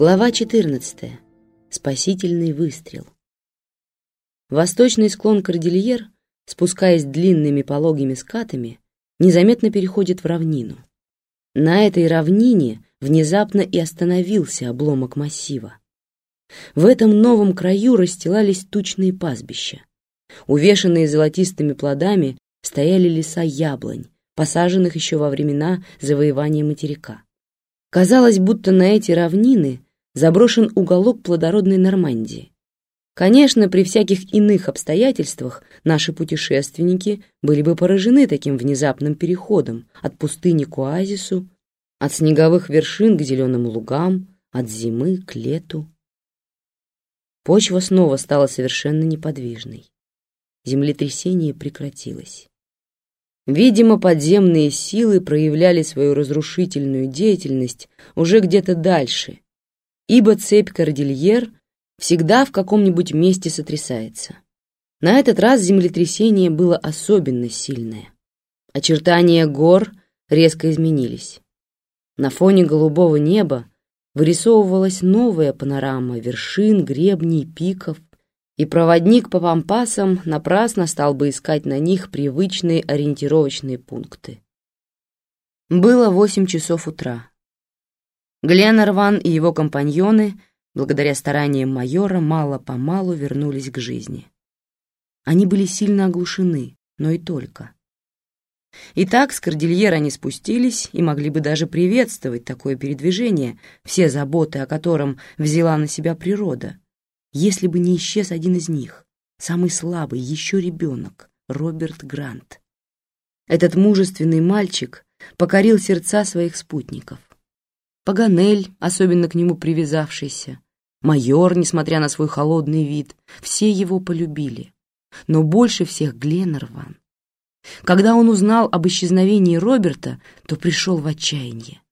Глава 14. Спасительный выстрел. Восточный склон Кордильер, спускаясь длинными пологими скатами, незаметно переходит в равнину. На этой равнине внезапно и остановился обломок массива. В этом новом краю расстилались тучные пастбища. Увешанные золотистыми плодами стояли леса яблонь, посаженных еще во времена завоевания материка. Казалось, будто на эти равнины заброшен уголок плодородной Нормандии. Конечно, при всяких иных обстоятельствах наши путешественники были бы поражены таким внезапным переходом от пустыни к оазису, от снеговых вершин к зеленым лугам, от зимы к лету. Почва снова стала совершенно неподвижной. Землетрясение прекратилось. Видимо, подземные силы проявляли свою разрушительную деятельность уже где-то дальше, ибо цепь Кордильер всегда в каком-нибудь месте сотрясается. На этот раз землетрясение было особенно сильное. Очертания гор резко изменились. На фоне голубого неба вырисовывалась новая панорама вершин, гребней, пиков, и проводник по пампасам напрасно стал бы искать на них привычные ориентировочные пункты. Было восемь часов утра. Гленнерван и его компаньоны, благодаря стараниям майора, мало-помалу вернулись к жизни. Они были сильно оглушены, но и только. Итак, с кордильера они спустились и могли бы даже приветствовать такое передвижение, все заботы о котором взяла на себя природа — если бы не исчез один из них, самый слабый, еще ребенок, Роберт Грант. Этот мужественный мальчик покорил сердца своих спутников. Паганель, особенно к нему привязавшийся, майор, несмотря на свой холодный вид, все его полюбили. Но больше всех Гленнерван. Когда он узнал об исчезновении Роберта, то пришел в отчаяние.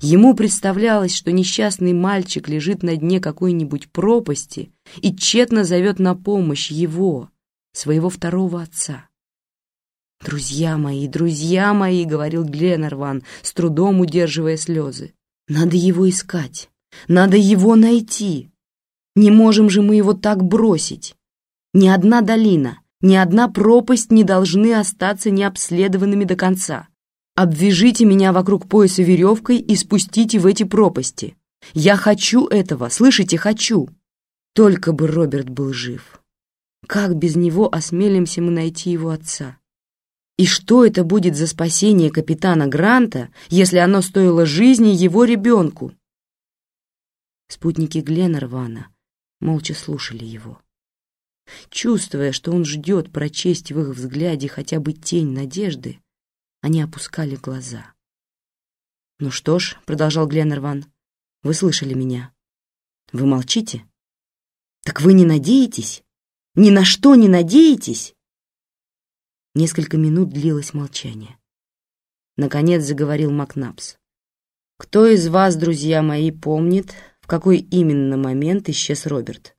Ему представлялось, что несчастный мальчик лежит на дне какой-нибудь пропасти и тщетно зовет на помощь его, своего второго отца. «Друзья мои, друзья мои!» — говорил Гленнерван, с трудом удерживая слезы. «Надо его искать, надо его найти. Не можем же мы его так бросить. Ни одна долина, ни одна пропасть не должны остаться необследованными до конца. Обвяжите меня вокруг пояса веревкой и спустите в эти пропасти. Я хочу этого, слышите, хочу. Только бы Роберт был жив. Как без него осмелимся мы найти его отца? И что это будет за спасение капитана Гранта, если оно стоило жизни его ребенку? Спутники Гленнервана молча слушали его. Чувствуя, что он ждет прочесть в их взгляде хотя бы тень надежды, они опускали глаза. «Ну что ж», — продолжал Гленнерван, — «вы слышали меня. Вы молчите? Так вы не надеетесь? Ни на что не надеетесь?» Несколько минут длилось молчание. Наконец заговорил Макнапс. «Кто из вас, друзья мои, помнит, в какой именно момент исчез Роберт?»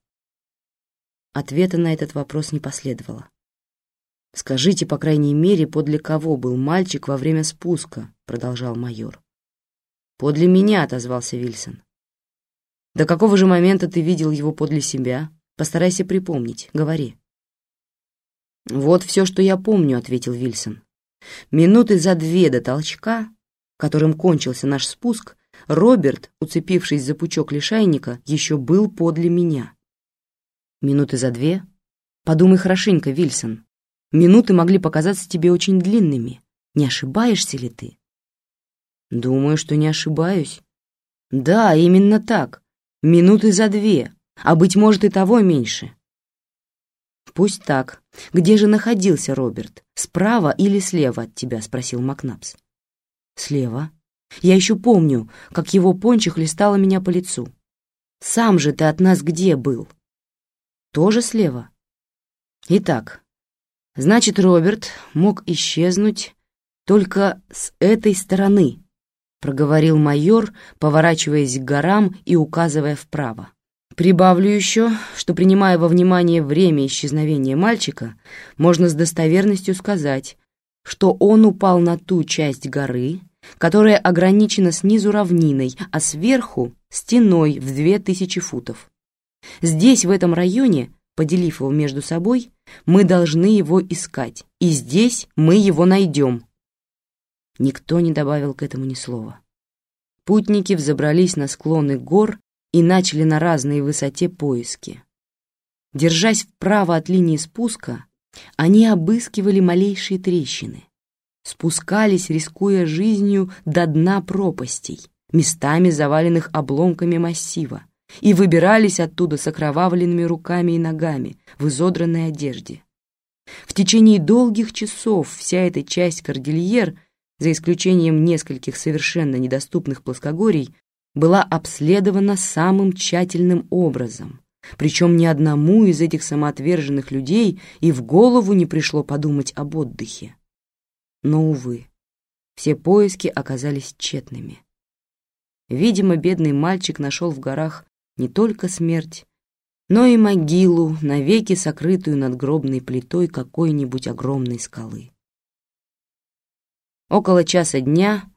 Ответа на этот вопрос не последовало. «Скажите, по крайней мере, подле кого был мальчик во время спуска», — продолжал майор. «Подле меня», — отозвался Вильсон. «До какого же момента ты видел его подле себя? Постарайся припомнить, говори». «Вот все, что я помню», — ответил Вильсон. «Минуты за две до толчка, которым кончился наш спуск, Роберт, уцепившись за пучок лишайника, еще был подле меня». «Минуты за две? Подумай хорошенько, Вильсон. Минуты могли показаться тебе очень длинными. Не ошибаешься ли ты? Думаю, что не ошибаюсь. Да, именно так. Минуты за две, а, быть может, и того меньше. Пусть так. Где же находился Роберт? Справа или слева от тебя? Спросил Макнапс. Слева. Я еще помню, как его пончик листала меня по лицу. Сам же ты от нас где был? Тоже слева. Итак, Значит, Роберт мог исчезнуть только с этой стороны, проговорил майор, поворачиваясь к горам и указывая вправо. Прибавлю еще, что, принимая во внимание время исчезновения мальчика, можно с достоверностью сказать, что он упал на ту часть горы, которая ограничена снизу равниной, а сверху — стеной в две тысячи футов. Здесь, в этом районе, поделив его между собой, мы должны его искать, и здесь мы его найдем. Никто не добавил к этому ни слова. Путники взобрались на склоны гор и начали на разной высоте поиски. Держась вправо от линии спуска, они обыскивали малейшие трещины, спускались, рискуя жизнью до дна пропастей, местами заваленных обломками массива, и выбирались оттуда с окровавленными руками и ногами в изодранной одежде. В течение долгих часов вся эта часть кордильер, за исключением нескольких совершенно недоступных плоскогорий, была обследована самым тщательным образом, причем ни одному из этих самоотверженных людей и в голову не пришло подумать об отдыхе. Но, увы, все поиски оказались тщетными. Видимо, бедный мальчик нашел в горах не только смерть, но и могилу, навеки сокрытую над гробной плитой какой-нибудь огромной скалы. Около часа дня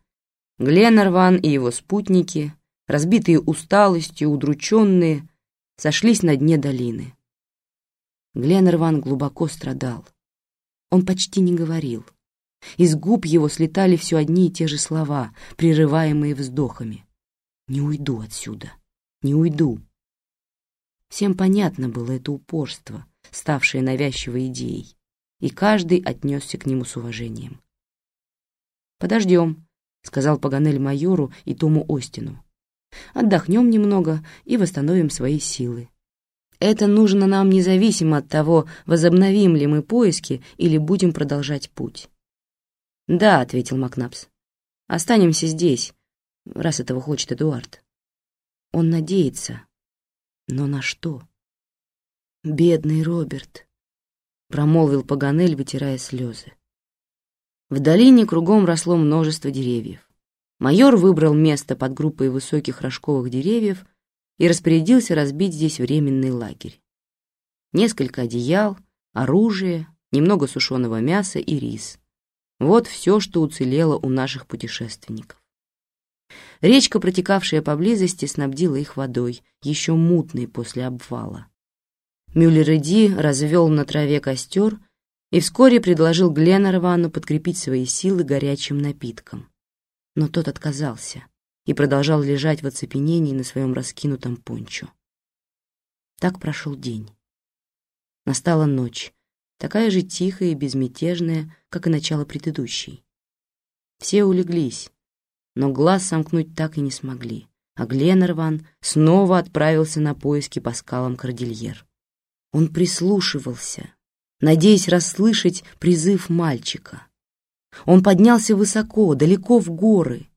Гленнерван и его спутники, разбитые усталостью, удрученные, сошлись на дне долины. Гленнерван глубоко страдал. Он почти не говорил. Из губ его слетали все одни и те же слова, прерываемые вздохами. «Не уйду отсюда, не уйду». Всем понятно было это упорство, ставшее навязчивой идеей, и каждый отнесся к нему с уважением. «Подождем», — сказал Паганель майору и Тому Остину отдохнем немного и восстановим свои силы. Это нужно нам независимо от того, возобновим ли мы поиски или будем продолжать путь. «Да», — ответил Макнапс, — «останемся здесь, раз этого хочет Эдуард». Он надеется. Но на что? «Бедный Роберт», — промолвил Паганель, вытирая слезы. В долине кругом росло множество деревьев. Майор выбрал место под группой высоких рожковых деревьев и распорядился разбить здесь временный лагерь. Несколько одеял, оружие, немного сушеного мяса и рис. Вот все, что уцелело у наших путешественников. Речка, протекавшая поблизости, снабдила их водой, еще мутной после обвала. Мюллер Ди развел на траве костер и вскоре предложил Гленнервану подкрепить свои силы горячим напитком но тот отказался и продолжал лежать в оцепенении на своем раскинутом пончо. Так прошел день. Настала ночь, такая же тихая и безмятежная, как и начало предыдущей. Все улеглись, но глаз сомкнуть так и не смогли, а Гленнерван снова отправился на поиски по скалам Кордильер. Он прислушивался, надеясь расслышать призыв мальчика — он поднялся высоко, далеко в горы,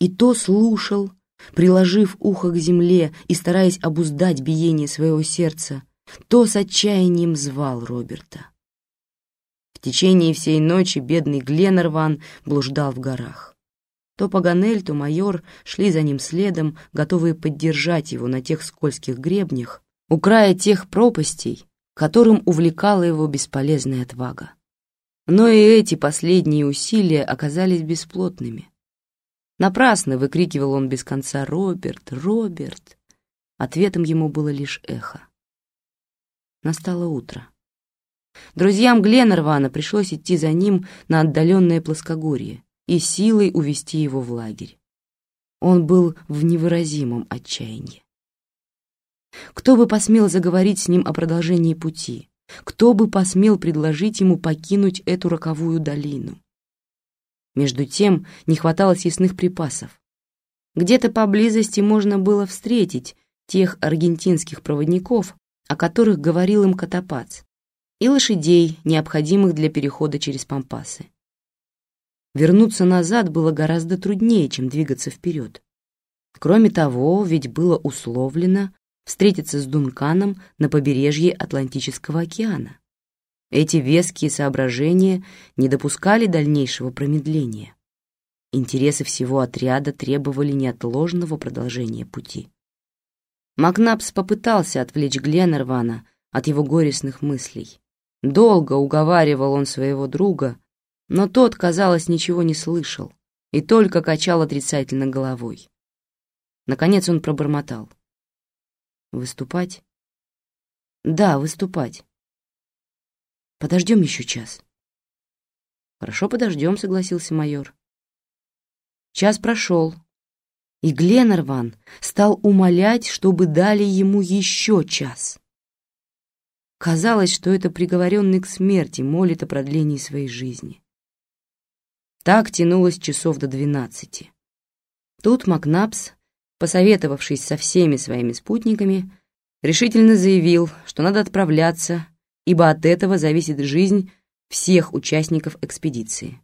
и то слушал, приложив ухо к земле и стараясь обуздать биение своего сердца, то с отчаянием звал Роберта. В течение всей ночи бедный Гленнерван блуждал в горах. То Паганель, то майор шли за ним следом, готовые поддержать его на тех скользких гребнях, у края тех пропастей, которым увлекала его бесполезная отвага. Но и эти последние усилия оказались бесплотными. Напрасно выкрикивал он без конца «Роберт! Роберт!». Ответом ему было лишь эхо. Настало утро. Друзьям Гленнервана пришлось идти за ним на отдаленное плоскогорье и силой увести его в лагерь. Он был в невыразимом отчаянии. Кто бы посмел заговорить с ним о продолжении пути, кто бы посмел предложить ему покинуть эту роковую долину? Между тем не хватало съестных припасов. Где-то поблизости можно было встретить тех аргентинских проводников, о которых говорил им Котопац, и лошадей, необходимых для перехода через Пампасы. Вернуться назад было гораздо труднее, чем двигаться вперед. Кроме того, ведь было условлено, встретиться с Дунканом на побережье Атлантического океана. Эти веские соображения не допускали дальнейшего промедления. Интересы всего отряда требовали неотложного продолжения пути. Макнапс попытался отвлечь Гленнервана от его горестных мыслей. Долго уговаривал он своего друга, но тот, казалось, ничего не слышал, и только качал отрицательно головой. Наконец он пробормотал. «Выступать?» «Да, выступать. Подождем еще час». «Хорошо, подождем», — согласился майор. Час прошел, и Гленнерван стал умолять, чтобы дали ему еще час. Казалось, что это приговоренный к смерти молит о продлении своей жизни. Так тянулось часов до двенадцати. Тут Макнапс, посоветовавшись со всеми своими спутниками, решительно заявил, что надо отправляться, ибо от этого зависит жизнь всех участников экспедиции.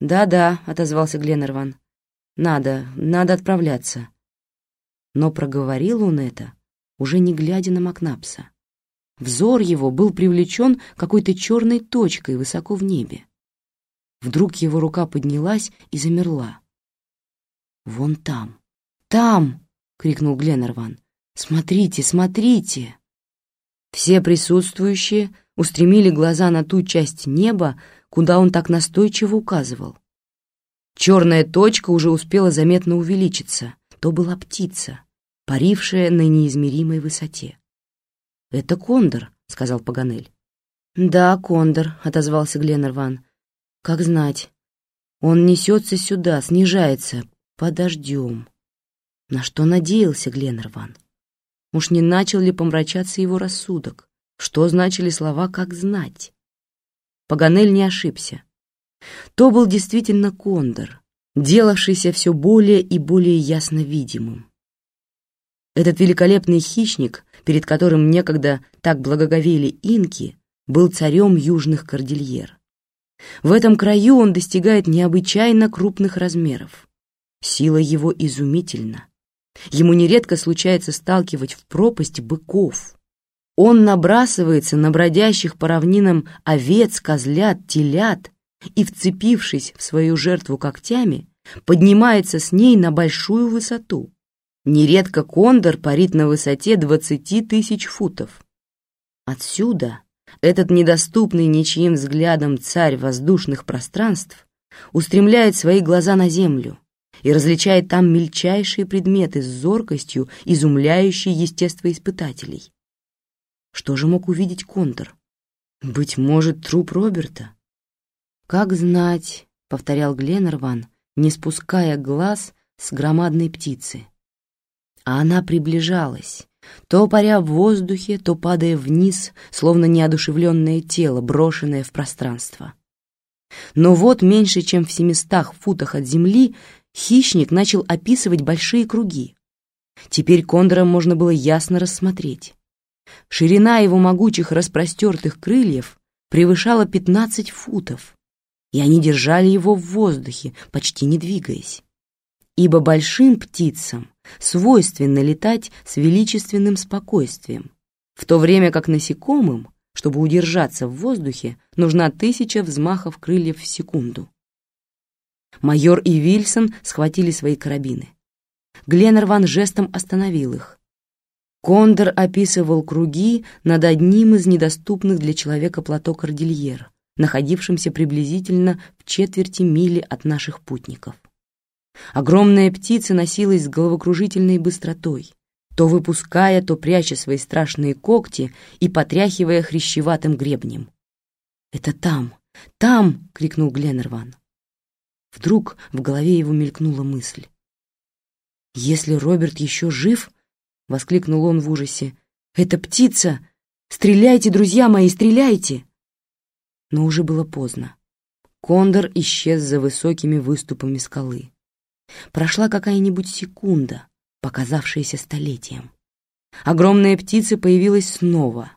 «Да-да», — отозвался Гленнерван, — «надо, надо отправляться». Но проговорил он это, уже не глядя на Макнапса. Взор его был привлечен какой-то черной точкой высоко в небе. Вдруг его рука поднялась и замерла. «Вон там, там!» — крикнул Гленнерван. «Смотрите, смотрите!» Все присутствующие устремили глаза на ту часть неба, куда он так настойчиво указывал. Черная точка уже успела заметно увеличиться. То была птица, парившая на неизмеримой высоте. «Это кондор», — сказал Паганель. «Да, кондор», — отозвался Гленнерван. «Как знать. Он несется сюда, снижается. Подождем». На что надеялся Гленнерван? Уж не начал ли помрачаться его рассудок? Что значили слова «как знать»? Паганель не ошибся. То был действительно кондор, делавшийся все более и более ясно видимым. Этот великолепный хищник, перед которым некогда так благоговели инки, был царем южных кордильер. В этом краю он достигает необычайно крупных размеров. Сила его изумительна. Ему нередко случается сталкивать в пропасть быков. Он набрасывается на бродящих по равнинам овец, козлят, телят и, вцепившись в свою жертву когтями, поднимается с ней на большую высоту. Нередко кондор парит на высоте 20 тысяч футов. Отсюда этот недоступный ничьим взглядом царь воздушных пространств устремляет свои глаза на землю и различает там мельчайшие предметы с зоркостью, изумляющей естествоиспытателей. Что же мог увидеть кондор? Быть может, труп Роберта? «Как знать», — повторял Гленнерван, не спуская глаз с громадной птицы. А она приближалась, то паря в воздухе, то падая вниз, словно неодушевленное тело, брошенное в пространство. Но вот меньше, чем в семистах футах от земли, хищник начал описывать большие круги. Теперь кондора можно было ясно рассмотреть. Ширина его могучих распростертых крыльев превышала 15 футов, и они держали его в воздухе, почти не двигаясь. Ибо большим птицам свойственно летать с величественным спокойствием, в то время как насекомым, чтобы удержаться в воздухе, нужна тысяча взмахов крыльев в секунду. Майор и Вильсон схватили свои карабины. Гленнерван жестом остановил их. Кондор описывал круги над одним из недоступных для человека плато Кордильер, находившимся приблизительно в четверти мили от наших путников. Огромная птица носилась с головокружительной быстротой, то выпуская, то пряча свои страшные когти и потряхивая хрящеватым гребнем. «Это там! Там!» — крикнул Гленнерван. Вдруг в голове его мелькнула мысль. «Если Роберт еще жив, — воскликнул он в ужасе, — это птица! Стреляйте, друзья мои, стреляйте!» Но уже было поздно. Кондор исчез за высокими выступами скалы. Прошла какая-нибудь секунда, показавшаяся столетием. Огромная птица появилась снова.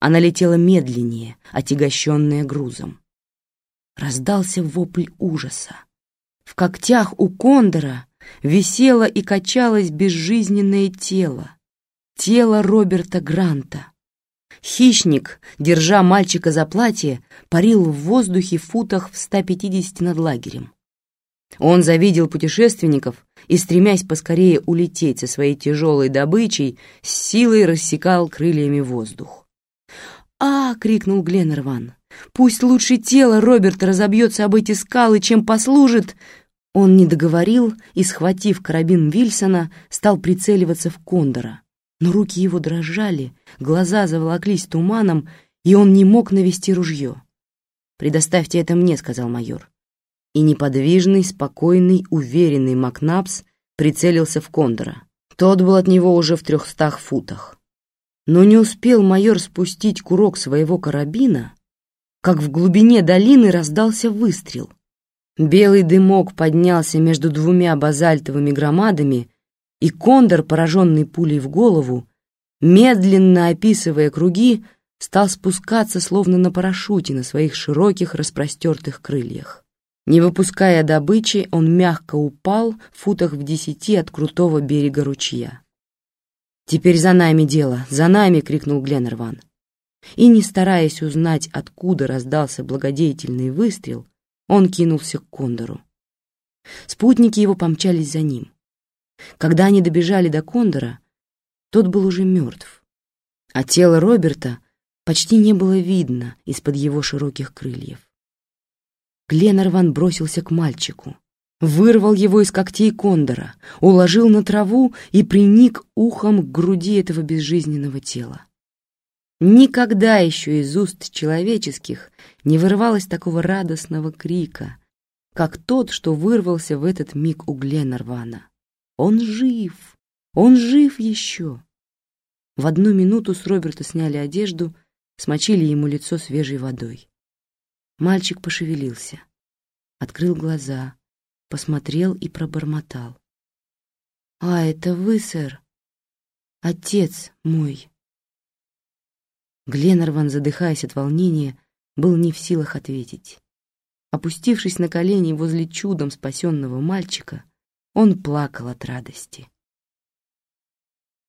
Она летела медленнее, отягощенная грузом. Раздался вопль ужаса. В когтях у кондора висело и качалось безжизненное тело. Тело Роберта Гранта. Хищник, держа мальчика за платье, парил в воздухе в футах в 150 над лагерем. Он завидел путешественников и, стремясь поскорее улететь со своей тяжелой добычей, с силой рассекал крыльями воздух. «А!» — крикнул Гленнерван. Пусть лучше тело Роберта разобьется об эти скалы, чем послужит...» Он не договорил и, схватив карабин Вильсона, стал прицеливаться в Кондора. Но руки его дрожали, глаза заволоклись туманом, и он не мог навести ружье. «Предоставьте это мне», — сказал майор. И неподвижный, спокойный, уверенный Макнапс прицелился в Кондора. Тот был от него уже в трехстах футах. Но не успел майор спустить курок своего карабина, как в глубине долины раздался выстрел. Белый дымок поднялся между двумя базальтовыми громадами, и кондор, пораженный пулей в голову, медленно описывая круги, стал спускаться словно на парашюте на своих широких распростертых крыльях. Не выпуская добычи, он мягко упал в футах в десяти от крутого берега ручья. «Теперь за нами дело, за нами!» — крикнул Гленнерван и, не стараясь узнать, откуда раздался благодетельный выстрел, он кинулся к Кондору. Спутники его помчались за ним. Когда они добежали до Кондора, тот был уже мертв, а тело Роберта почти не было видно из-под его широких крыльев. Гленнерван бросился к мальчику, вырвал его из когтей Кондора, уложил на траву и приник ухом к груди этого безжизненного тела. Никогда еще из уст человеческих не вырывалось такого радостного крика, как тот, что вырвался в этот миг у Гленнервана. «Он жив! Он жив еще!» В одну минуту с Роберта сняли одежду, смочили ему лицо свежей водой. Мальчик пошевелился, открыл глаза, посмотрел и пробормотал. «А, это вы, сэр? Отец мой!» Гленнерван, задыхаясь от волнения, был не в силах ответить. Опустившись на колени возле чудом спасенного мальчика, он плакал от радости.